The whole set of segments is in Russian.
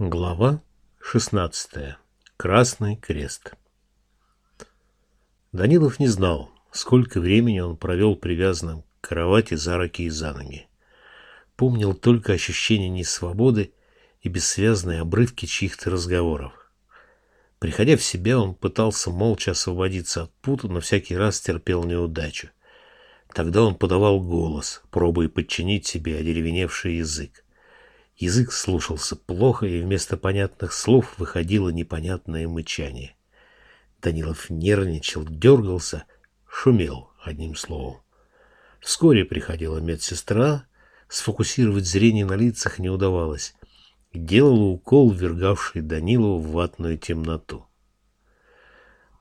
Глава 16. Красный крест. Данилов не знал, сколько времени он провел привязанным к кровати за руки и за ноги. Помнил только ощущение несвободы и бессвязные обрывки чьих-то разговоров. Приходя в себя, он пытался молча освободиться от пута, но всякий раз терпел неудачу. Тогда он подавал голос, пробуя подчинить себе одеревеневший язык. Язык слушался плохо, и вместо понятных слов выходило непонятное мычание. Данилов нервничал, дергался, шумел, одним словом. Вскоре приходила медсестра, сфокусировать зрение на лицах не удавалось. Делала укол, ввергавший Данилову в ватную темноту.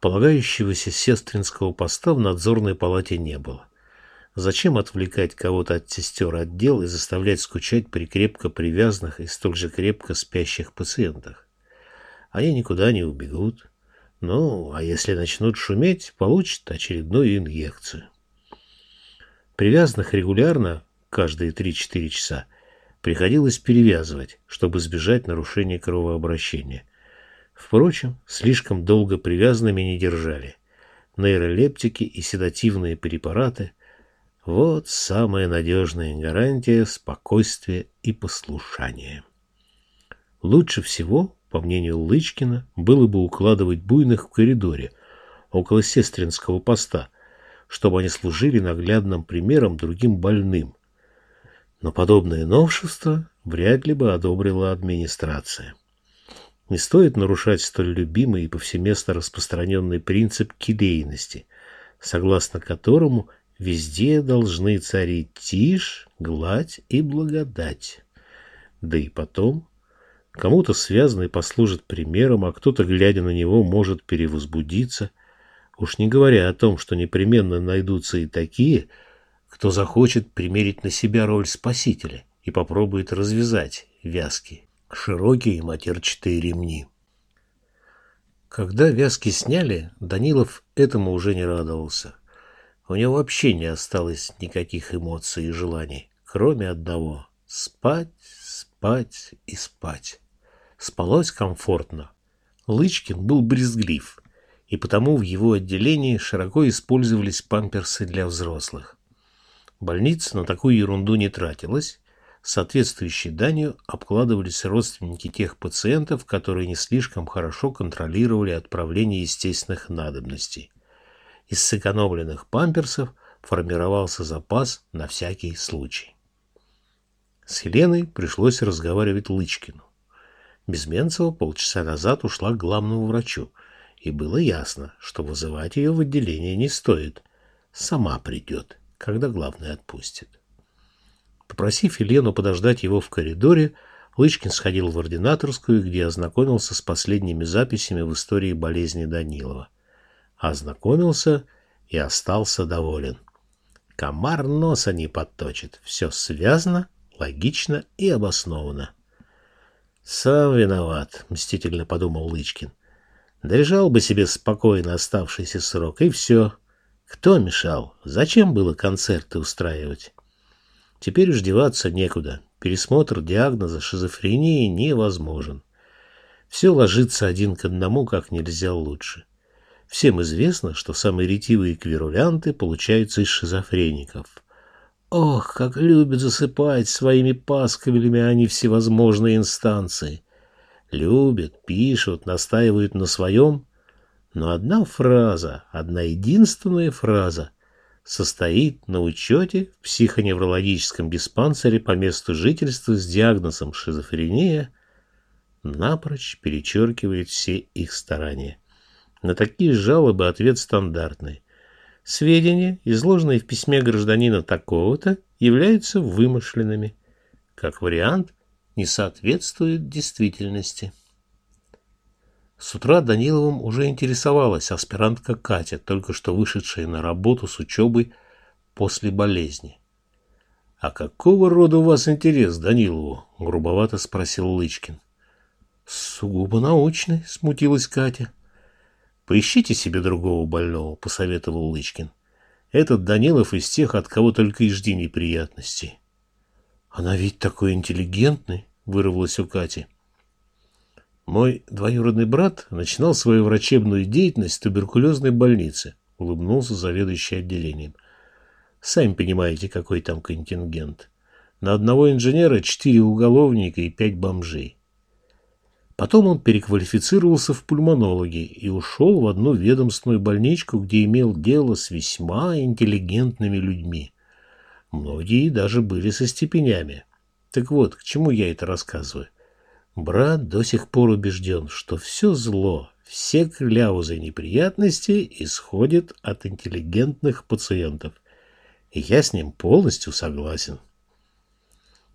Полагающегося сестринского поста в надзорной палате не было. Зачем отвлекать кого-то от сестер отдел и заставлять скучать при крепко привязанных и столь же крепко спящих пациентах? Они никуда не убегут. Ну, а если начнут шуметь, получат очередную инъекцию. Привязанных регулярно, каждые 3-4 часа, приходилось перевязывать, чтобы избежать нарушения кровообращения. Впрочем, слишком долго привязанными не держали. Нейролептики и седативные препараты – вот самая надежная гарантия спокойствия и послушания. Лучше всего, по мнению Лычкина, было бы укладывать буйных в коридоре, около сестринского поста, чтобы они служили наглядным примером другим больным. Но подобное новшество вряд ли бы одобрила администрация. Не стоит нарушать столь любимый и повсеместно распространенный принцип кидейности, согласно которому – Везде должны царить тишь, гладь и благодать. Да и потом, кому-то связанный послужит примером, а кто-то, глядя на него, может перевозбудиться. Уж не говоря о том, что непременно найдутся и такие, кто захочет примерить на себя роль спасителя и попробует развязать вязки, широкие матерчатые ремни. Когда вязки сняли, Данилов этому уже не радовался. У него вообще не осталось никаких эмоций и желаний, кроме одного — спать, спать и спать. Спалось комфортно. Лычкин был брезглив, и потому в его отделении широко использовались памперсы для взрослых. Больница на такую ерунду не тратилась, соответствующей данью обкладывались родственники тех пациентов, которые не слишком хорошо контролировали отправление естественных надобностей. Из сэкономленных памперсов формировался запас на всякий случай. С Еленой пришлось разговаривать Лычкину. Безменцева полчаса назад ушла к главному врачу, и было ясно, что вызывать ее в отделение не стоит. Сама придет, когда главный отпустит. Попросив Елену подождать его в коридоре, Лычкин сходил в ординаторскую, где ознакомился с последними записями в истории болезни Данилова ознакомился и остался доволен. Комар носа не подточит. Все связано, логично и обосновано. «Сам виноват», — мстительно подумал Лычкин. «Дорежал бы себе спокойно оставшийся срок, и все. Кто мешал? Зачем было концерты устраивать?» Теперь уж деваться некуда. Пересмотр диагноза шизофрении невозможен. Все ложится один к одному как нельзя лучше. Всем известно, что самые ретивые квирулянты получаются из шизофреников. Ох, как любят засыпать своими пасквилями они всевозможные инстанции. Любят, пишут, настаивают на своем. Но одна фраза, одна единственная фраза состоит на учете в психоневрологическом диспансере по месту жительства с диагнозом шизофрения, напрочь перечеркивает все их старания. На такие жалобы ответ стандартный. Сведения, изложенные в письме гражданина такого-то, являются вымышленными. Как вариант, не соответствует действительности. С утра Даниловым уже интересовалась аспирантка Катя, только что вышедшая на работу с учебой после болезни. — А какого рода у вас интерес, Данилову? — грубовато спросил Лычкин. — Сугубо научный, — смутилась Катя. Поищите себе другого больного, посоветовал Лычкин. Этот Данилов из тех, от кого только и жди неприятностей. Она ведь такой интеллигентный, вырвалась у Кати. Мой двоюродный брат начинал свою врачебную деятельность в туберкулезной больнице, улыбнулся заведующий отделением. Сами понимаете, какой там контингент. На одного инженера четыре уголовника и пять бомжей. Потом он переквалифицировался в пульмонологи и ушел в одну ведомственную больничку, где имел дело с весьма интеллигентными людьми. Многие даже были со степенями. Так вот, к чему я это рассказываю? Брат до сих пор убежден, что все зло, все кляузы неприятности исходят от интеллигентных пациентов. И я с ним полностью согласен.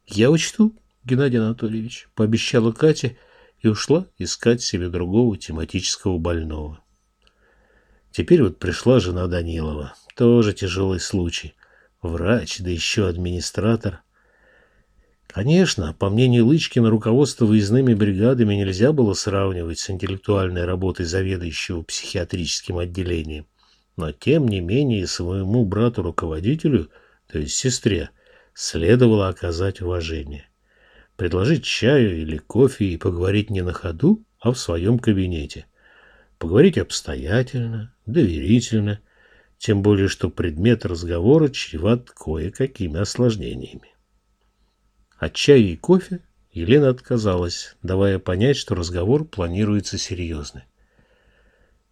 Я учту, Геннадий Анатольевич, пообещала Катя и ушла искать себе другого тематического больного. Теперь вот пришла жена Данилова. Тоже тяжелый случай. Врач, да еще администратор. Конечно, по мнению Лычкина, руководство выездными бригадами нельзя было сравнивать с интеллектуальной работой заведующего психиатрическим отделением. Но, тем не менее, своему брату-руководителю, то есть сестре, следовало оказать уважение. Предложить чаю или кофе и поговорить не на ходу, а в своем кабинете. Поговорить обстоятельно, доверительно, тем более, что предмет разговора чреват кое-какими осложнениями. От чая и кофе Елена отказалась, давая понять, что разговор планируется серьезный.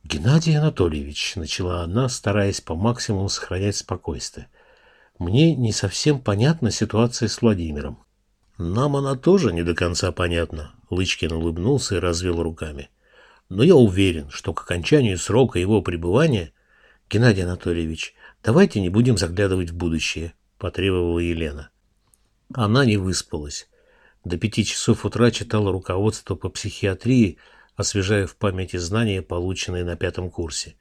«Геннадий Анатольевич», — начала она, стараясь по максимуму сохранять спокойствие, — «мне не совсем понятна ситуация с Владимиром». «Нам она тоже не до конца понятна», — Лычкин улыбнулся и развел руками. «Но я уверен, что к окончанию срока его пребывания...» «Геннадий Анатольевич, давайте не будем заглядывать в будущее», — потребовала Елена. Она не выспалась. До пяти часов утра читала руководство по психиатрии, освежая в памяти знания, полученные на пятом курсе.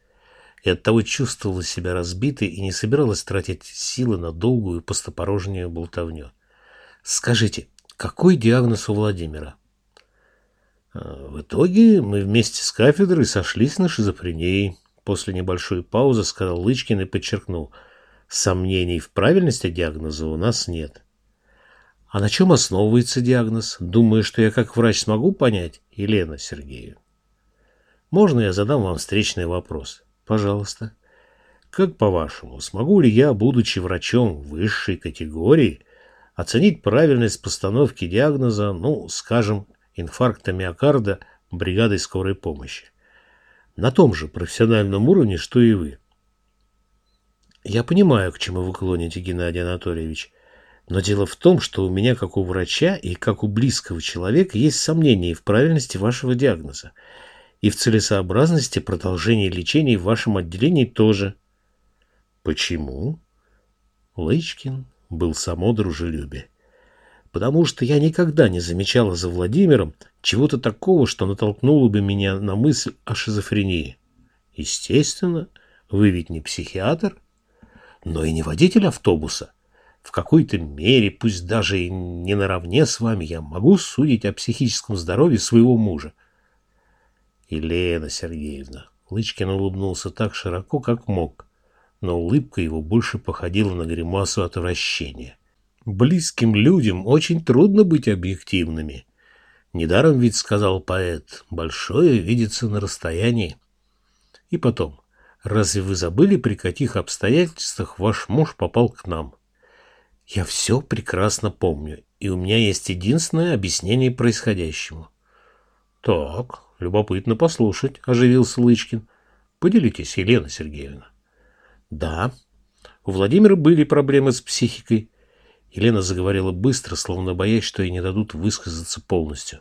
И оттого чувствовала себя разбитой и не собиралась тратить силы на долгую пустопорожнюю болтовню. «Скажите, какой диагноз у Владимира?» «А, «В итоге мы вместе с кафедрой сошлись на шизофрении», после небольшой паузы сказал Лычкин и подчеркнул. «Сомнений в правильности диагноза у нас нет». А на чем основывается диагноз? Думаю, что я как врач смогу понять, Елена Сергеевна. Можно я задам вам встречный вопрос? Пожалуйста. Как по-вашему, смогу ли я, будучи врачом высшей категории, оценить правильность постановки диагноза, ну, скажем, инфаркта миокарда бригадой скорой помощи? На том же профессиональном уровне, что и вы. Я понимаю, к чему вы клоните, Геннадий Анатольевич. Но дело в том, что у меня, как у врача и как у близкого человека, есть сомнения в правильности вашего диагноза. И в целесообразности продолжения лечения в вашем отделении тоже. Почему? Лычкин был само дружелюбие. Потому что я никогда не замечала за Владимиром чего-то такого, что натолкнуло бы меня на мысль о шизофрении. Естественно, вы ведь не психиатр, но и не водитель автобуса. В какой-то мере, пусть даже и не наравне с вами, я могу судить о психическом здоровье своего мужа. Елена Сергеевна. Лычкин улыбнулся так широко, как мог, но улыбка его больше походила на гримасу отвращения. Близким людям очень трудно быть объективными. Недаром ведь сказал поэт, большое видится на расстоянии. И потом, разве вы забыли, при каких обстоятельствах ваш муж попал к нам? Я все прекрасно помню, и у меня есть единственное объяснение происходящему. Так, любопытно послушать, оживился Лычкин. Поделитесь, Елена Сергеевна. Да, у Владимира были проблемы с психикой. Елена заговорила быстро, словно боясь, что ей не дадут высказаться полностью.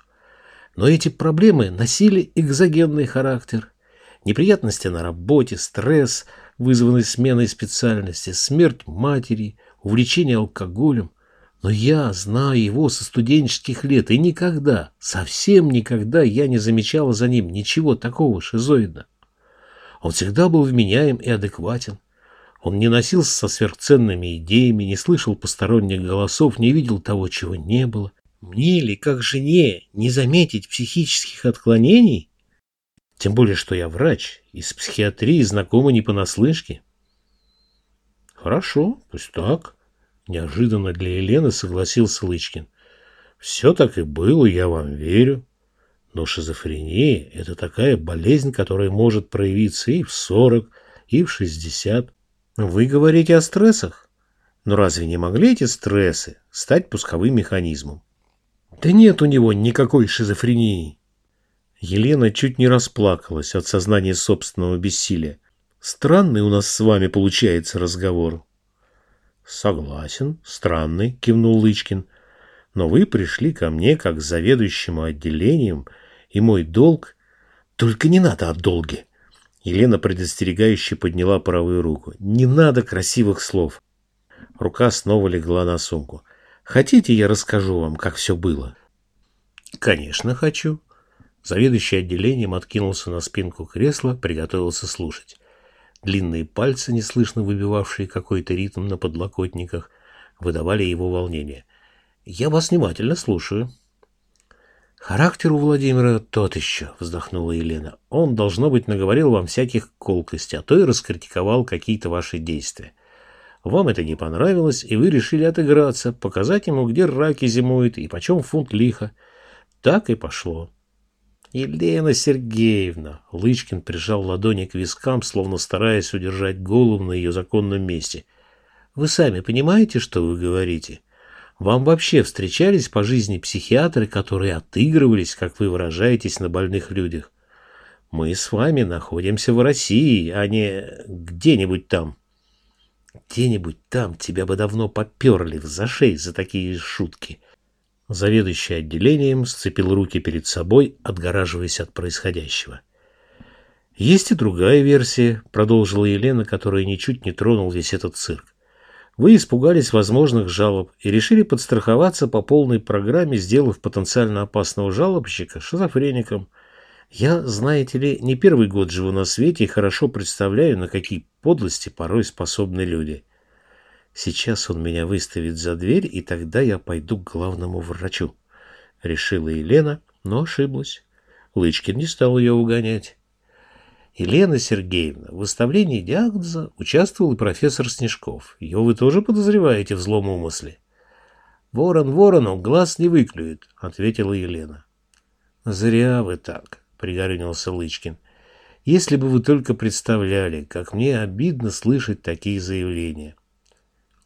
Но эти проблемы носили экзогенный характер. Неприятности на работе, стресс, вызванный сменой специальности, смерть матери, увлечение алкоголем, но я знаю его со студенческих лет, и никогда, совсем никогда я не замечала за ним ничего такого шизоидного. Он всегда был вменяем и адекватен. Он не носился со сверхценными идеями, не слышал посторонних голосов, не видел того, чего не было. Мне ли, как жене, не заметить психических отклонений? Тем более, что я врач, и с психиатрией знакома не понаслышке. Хорошо, пусть так. Неожиданно для Елены согласился Лычкин. Все так и было, я вам верю. Но шизофрения – это такая болезнь, которая может проявиться и в 40, и в 60. Вы говорите о стрессах? Но разве не могли эти стрессы стать пусковым механизмом? Да нет у него никакой шизофрении. Елена чуть не расплакалась от сознания собственного бессилия. Странный у нас с вами получается разговор. Согласен, странный, кивнул Лычкин. Но вы пришли ко мне как заведующему отделением – и мой долг... Только не надо о долге. Елена предостерегающе подняла правую руку. Не надо красивых слов. Рука снова легла на сумку. Хотите, я расскажу вам, как все было? Конечно, хочу. Заведующий отделением откинулся на спинку кресла, приготовился слушать. Длинные пальцы, неслышно выбивавшие какой-то ритм на подлокотниках, выдавали его волнение. «Я вас внимательно слушаю». «Характер у Владимира тот еще», — вздохнула Елена. «Он, должно быть, наговорил вам всяких колкостей, а то и раскритиковал какие-то ваши действия. Вам это не понравилось, и вы решили отыграться, показать ему, где раки зимуют и почем фунт лиха. Так и пошло». «Елена Сергеевна!» — Лычкин прижал ладони к вискам, словно стараясь удержать голову на ее законном месте. «Вы сами понимаете, что вы говорите?» Вам вообще встречались по жизни психиатры, которые отыгрывались, как вы выражаетесь, на больных людях? Мы с вами находимся в России, а не где-нибудь там. Где-нибудь там тебя бы давно поперли в зашей за такие шутки. Заведующий отделением сцепил руки перед собой, отгораживаясь от происходящего. Есть и другая версия, продолжила Елена, которая ничуть не тронул весь этот цирк. Вы испугались возможных жалоб и решили подстраховаться по полной программе, сделав потенциально опасного жалобщика шизофреником. Я, знаете ли, не первый год живу на свете и хорошо представляю, на какие подлости порой способны люди. Сейчас он меня выставит за дверь, и тогда я пойду к главному врачу. Решила Елена, но ошиблась. Лычкин не стал ее угонять. Елена Сергеевна, в выставлении диагноза участвовал и профессор Снежков. Ее вы тоже подозреваете в злом умысле? Ворон ворону глаз не выклюет, ответила Елена. Зря вы так, пригорюнился Лычкин. Если бы вы только представляли, как мне обидно слышать такие заявления.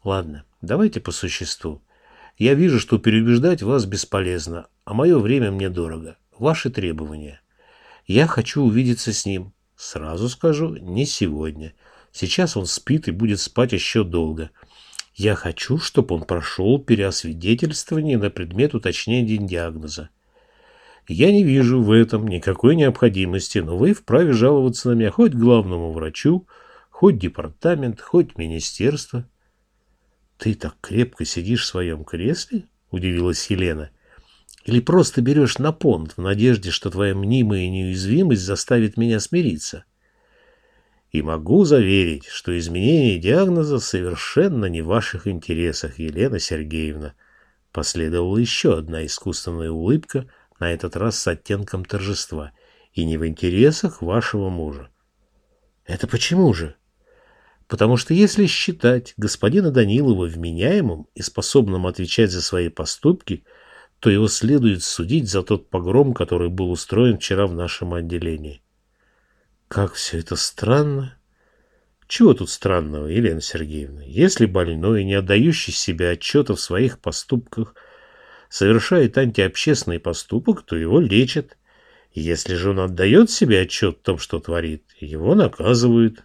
Ладно, давайте по существу. Я вижу, что переубеждать вас бесполезно, а мое время мне дорого. Ваши требования. Я хочу увидеться с ним, Сразу скажу, не сегодня. Сейчас он спит и будет спать еще долго. Я хочу, чтобы он прошел переосвидетельствование на предмет уточнения диагноза. Я не вижу в этом никакой необходимости, но вы вправе жаловаться на меня хоть главному врачу, хоть департамент, хоть министерство. — Ты так крепко сидишь в своем кресле? — удивилась Елена. Или просто берешь на понт в надежде, что твоя мнимая неуязвимость заставит меня смириться? И могу заверить, что изменение диагноза совершенно не в ваших интересах, Елена Сергеевна. Последовала еще одна искусственная улыбка, на этот раз с оттенком торжества, и не в интересах вашего мужа. Это почему же? Потому что если считать господина Данилова вменяемым и способным отвечать за свои поступки – то его следует судить за тот погром, который был устроен вчера в нашем отделении. Как все это странно. Чего тут странного, Елена Сергеевна? Если больной, не отдающий себе отчета в своих поступках, совершает антиобщественный поступок, то его лечат. Если же он отдает себе отчет в том, что творит, его наказывают.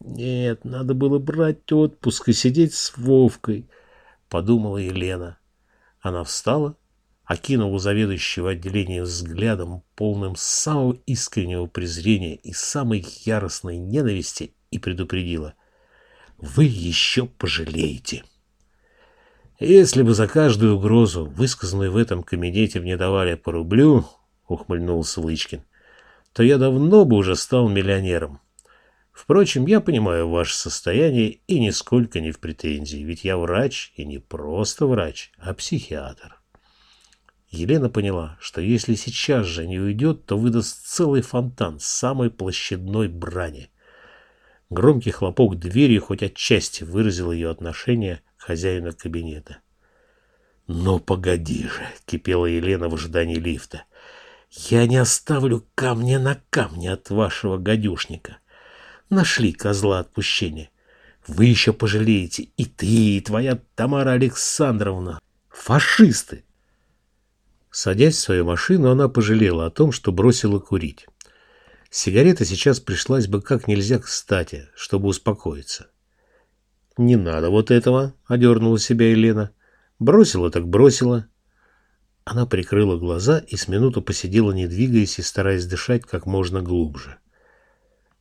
Нет, надо было брать отпуск и сидеть с Вовкой, подумала Елена. Она встала окинула заведующего отделением взглядом, полным самого искреннего презрения и самой яростной ненависти, и предупредила. «Вы еще пожалеете!» «Если бы за каждую угрозу, высказанную в этом кабинете, мне давали по рублю, — ухмыльнулся Лычкин, — то я давно бы уже стал миллионером. Впрочем, я понимаю ваше состояние и нисколько не в претензии, ведь я врач, и не просто врач, а психиатр. Елена поняла, что если сейчас же не уйдет, то выдаст целый фонтан самой площадной брани. Громкий хлопок двери хоть отчасти выразил ее отношение к хозяину кабинета. «Ну, погоди же!» — кипела Елена в ожидании лифта. Я не оставлю камня на камне от вашего гадюшника. Нашли козла отпущения. Вы еще пожалеете, и ты, и твоя Тамара Александровна. Фашисты! Садясь в свою машину, она пожалела о том, что бросила курить. Сигарета сейчас пришлась бы как нельзя кстати, чтобы успокоиться. «Не надо вот этого», — одернула себя Елена. «Бросила так бросила». Она прикрыла глаза и с минуту посидела, не двигаясь и стараясь дышать как можно глубже.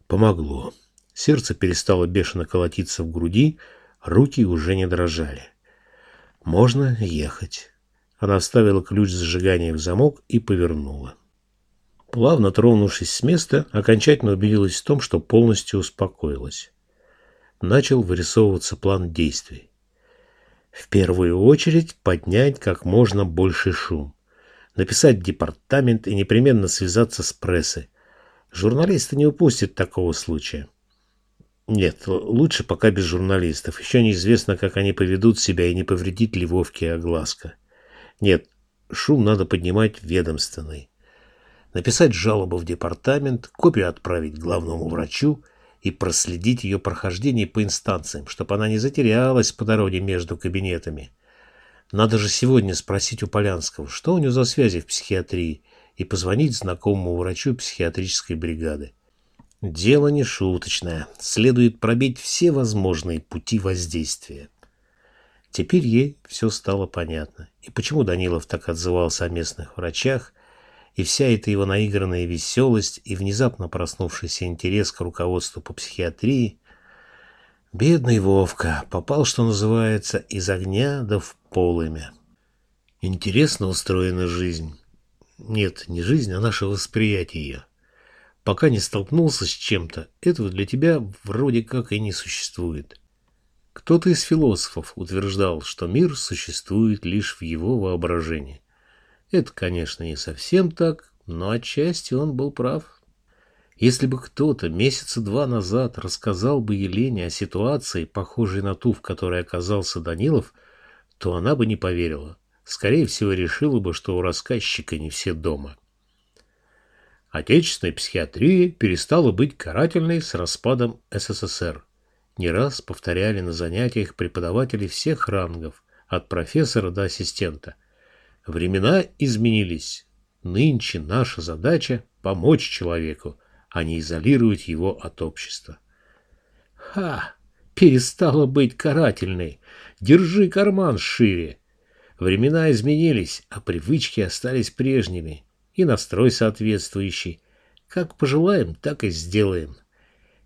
Помогло. Сердце перестало бешено колотиться в груди, руки уже не дрожали. Можно ехать. Она вставила ключ зажигания в замок и повернула. Плавно тронувшись с места, окончательно убедилась в том, что полностью успокоилась. Начал вырисовываться план действий. В первую очередь поднять как можно больше шум. Написать департамент и непременно связаться с прессой. Журналисты не упустят такого случая. Нет, лучше пока без журналистов. Еще неизвестно, как они поведут себя и не повредит ли Вовке огласка. Нет, шум надо поднимать ведомственный. Написать жалобу в департамент, копию отправить главному врачу и проследить ее прохождение по инстанциям, чтобы она не затерялась по дороге между кабинетами. Надо же сегодня спросить у Полянского, что у него за связи в психиатрии, и позвонить знакомому врачу психиатрической бригады. Дело не шуточное. Следует пробить все возможные пути воздействия. Теперь ей все стало понятно. И почему Данилов так отзывался о местных врачах, и вся эта его наигранная веселость и внезапно проснувшийся интерес к руководству по психиатрии. Бедный Вовка попал, что называется, из огня да в полымя. Интересно устроена жизнь. Нет, не жизнь, а наше восприятие ее. Пока не столкнулся с чем-то, этого для тебя вроде как и не существует. Кто-то из философов утверждал, что мир существует лишь в его воображении. Это, конечно, не совсем так, но отчасти он был прав. Если бы кто-то месяца два назад рассказал бы Елене о ситуации, похожей на ту, в которой оказался Данилов, то она бы не поверила. Скорее всего, решила бы, что у рассказчика не все дома. Отечественная психиатрия перестала быть карательной с распадом СССР. Не раз повторяли на занятиях преподаватели всех рангов, от профессора до ассистента. Времена изменились. Нынче наша задача – помочь человеку, а не изолировать его от общества. Ха! Перестала быть карательной. Держи карман шире. Времена изменились, а привычки остались прежними и настрой соответствующий. Как пожелаем, так и сделаем.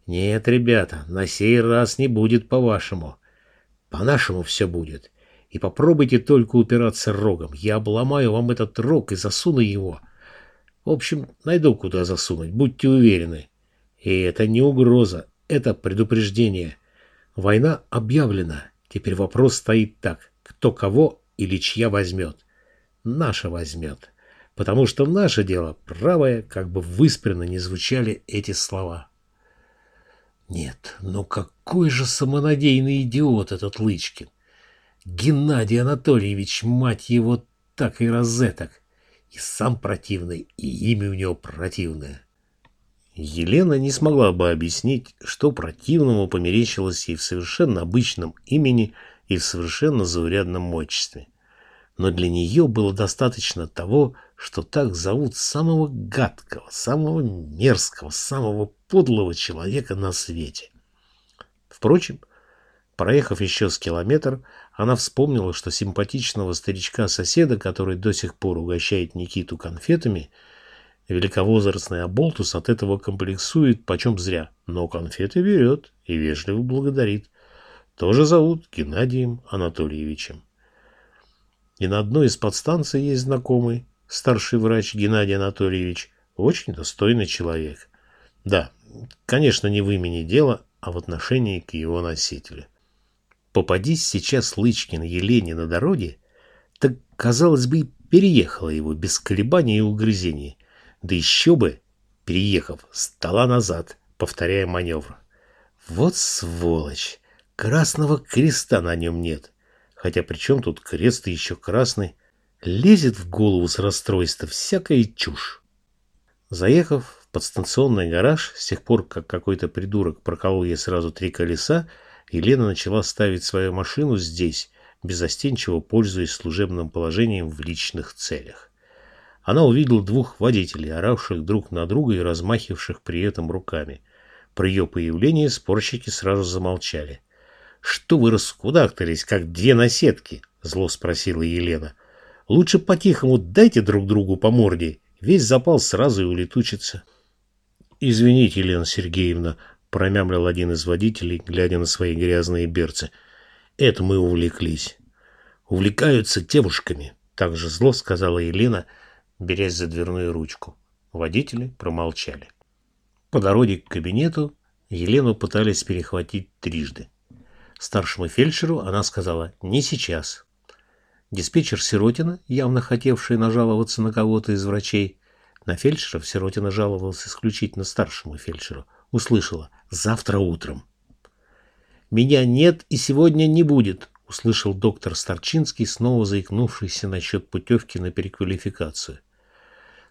Нет, ребята, на сей раз не будет по-вашему. По-нашему все будет. И попробуйте только упираться рогом. Я обломаю вам этот рог и засуну его. В общем, найду куда засунуть, будьте уверены. И это не угроза, это предупреждение. Война объявлена. Теперь вопрос стоит так. Кто кого или чья возьмет? Наша возьмет потому что наше дело правое, как бы выспренно не звучали эти слова. Нет, ну какой же самонадеянный идиот этот Лычкин! Геннадий Анатольевич, мать его, так и розеток. И сам противный, и имя у него противное. Елена не смогла бы объяснить, что противному померещилось ей в совершенно обычном имени и в совершенно заурядном отчестве но для нее было достаточно того, что так зовут самого гадкого, самого мерзкого, самого подлого человека на свете. Впрочем, проехав еще с километр, она вспомнила, что симпатичного старичка-соседа, который до сих пор угощает Никиту конфетами, великовозрастный Аболтус от этого комплексует почем зря, но конфеты берет и вежливо благодарит. Тоже зовут Геннадием Анатольевичем. И на одной из подстанций есть знакомый, старший врач Геннадий Анатольевич, очень достойный человек. Да, конечно, не в имени дела, а в отношении к его носителю. Попадись сейчас Лычкин Елене на дороге, так, казалось бы, переехала его без колебаний и угрызений. Да еще бы, переехав, стала назад, повторяя маневр. Вот сволочь! Красного креста на нем нет. Хотя при чем тут крест и еще красный? Лезет в голову с расстройства всякая чушь. Заехав в подстанционный гараж, с тех пор, как какой-то придурок проколол ей сразу три колеса, Елена начала ставить свою машину здесь, безостенчиво пользуясь служебным положением в личных целях. Она увидела двух водителей, оравших друг на друга и размахивавших при этом руками. При ее появлении спорщики сразу замолчали. «Что вы раскудахтались, как две наседки?» — зло спросила Елена. «Лучше по-тихому дайте друг другу по морде, весь запал сразу и улетучится». «Извините, Елена Сергеевна», — промямлил один из водителей, глядя на свои грязные берцы. «Это мы увлеклись». «Увлекаются девушками», — также зло сказала Елена, берясь за дверную ручку. Водители промолчали. По дороге к кабинету Елену пытались перехватить трижды. Старшему фельдшеру она сказала «не сейчас». Диспетчер Сиротина, явно хотевший нажаловаться на кого-то из врачей, на фельдшеров Сиротина жаловался исключительно старшему фельдшеру, услышала «завтра утром». «Меня нет и сегодня не будет», — услышал доктор Старчинский, снова заикнувшийся насчет путевки на переквалификацию.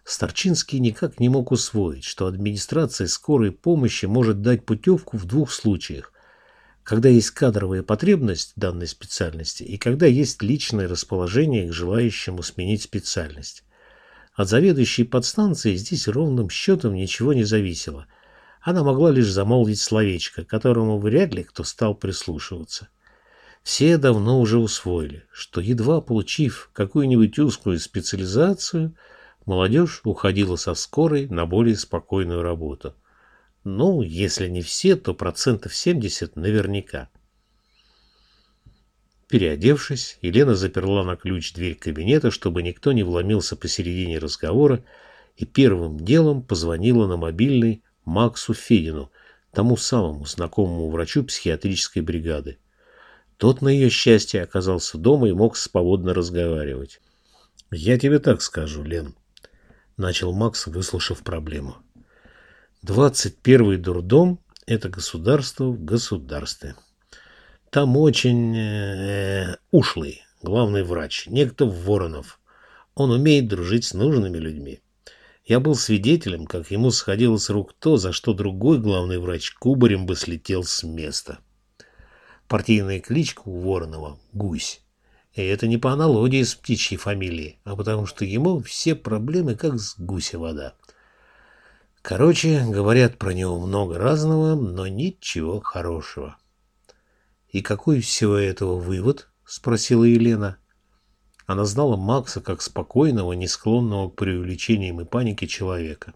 Старчинский никак не мог усвоить, что администрация скорой помощи может дать путевку в двух случаях когда есть кадровая потребность данной специальности и когда есть личное расположение к желающему сменить специальность. От заведующей подстанции здесь ровным счетом ничего не зависело. Она могла лишь замолвить словечко, которому вряд ли кто стал прислушиваться. Все давно уже усвоили, что едва получив какую-нибудь узкую специализацию, молодежь уходила со скорой на более спокойную работу – ну, если не все, то процентов 70 наверняка. Переодевшись, Елена заперла на ключ дверь кабинета, чтобы никто не вломился посередине разговора, и первым делом позвонила на мобильный Максу Федину, тому самому знакомому врачу психиатрической бригады. Тот, на ее счастье, оказался дома и мог свободно разговаривать. «Я тебе так скажу, Лен», — начал Макс, выслушав проблему. Двадцать первый дурдом – это государство в государстве. Там очень э, ушлый главный врач, некто Воронов. Он умеет дружить с нужными людьми. Я был свидетелем, как ему сходило с рук то, за что другой главный врач кубарем бы слетел с места. Партийная кличка у Воронова – Гусь. И это не по аналогии с птичьей фамилией, а потому что ему все проблемы как с гуся вода – Короче, говорят про него много разного, но ничего хорошего. «И какой всего этого вывод?» — спросила Елена. Она знала Макса как спокойного, не склонного к преувеличениям и панике человека.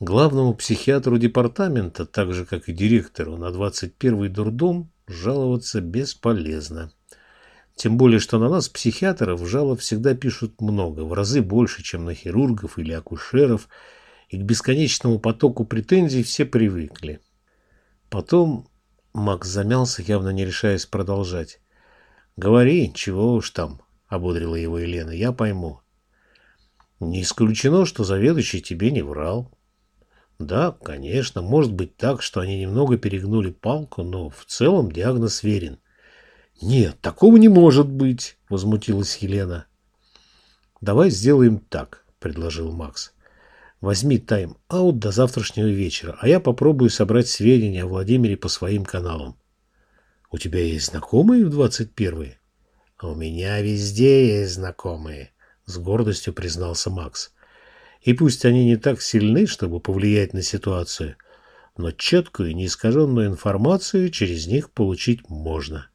Главному психиатру департамента, так же как и директору на 21-й дурдом, жаловаться бесполезно. Тем более, что на нас, психиатров, жалоб всегда пишут много, в разы больше, чем на хирургов или акушеров – и к бесконечному потоку претензий все привыкли. Потом Макс замялся, явно не решаясь продолжать. «Говори, чего уж там», — ободрила его Елена, — «я пойму». «Не исключено, что заведующий тебе не врал». «Да, конечно, может быть так, что они немного перегнули палку, но в целом диагноз верен». «Нет, такого не может быть», — возмутилась Елена. «Давай сделаем так», — предложил Макс. Возьми тайм-аут до завтрашнего вечера, а я попробую собрать сведения о Владимире по своим каналам. У тебя есть знакомые в 21-е? У меня везде есть знакомые, с гордостью признался Макс. И пусть они не так сильны, чтобы повлиять на ситуацию, но четкую, неискаженную информацию через них получить можно.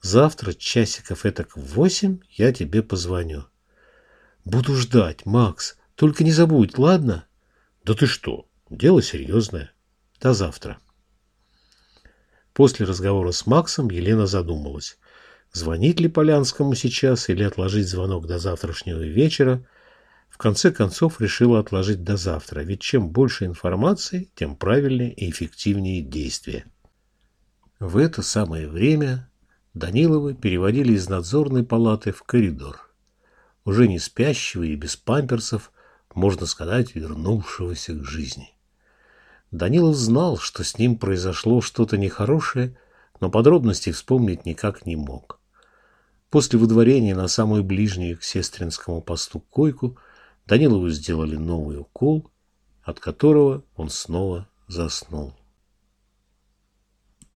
Завтра часиков этак в восемь я тебе позвоню. Буду ждать, Макс. Только не забудь, ладно? Да ты что? Дело серьезное. До завтра. После разговора с Максом Елена задумалась, звонить ли Полянскому сейчас или отложить звонок до завтрашнего вечера. В конце концов решила отложить до завтра, ведь чем больше информации, тем правильнее и эффективнее действия. В это самое время Данилова переводили из надзорной палаты в коридор. Уже не спящего и без памперсов, можно сказать, вернувшегося к жизни. Данилов знал, что с ним произошло что-то нехорошее, но подробностей вспомнить никак не мог. После выдворения на самую ближнюю к сестринскому посту койку Данилову сделали новый укол, от которого он снова заснул.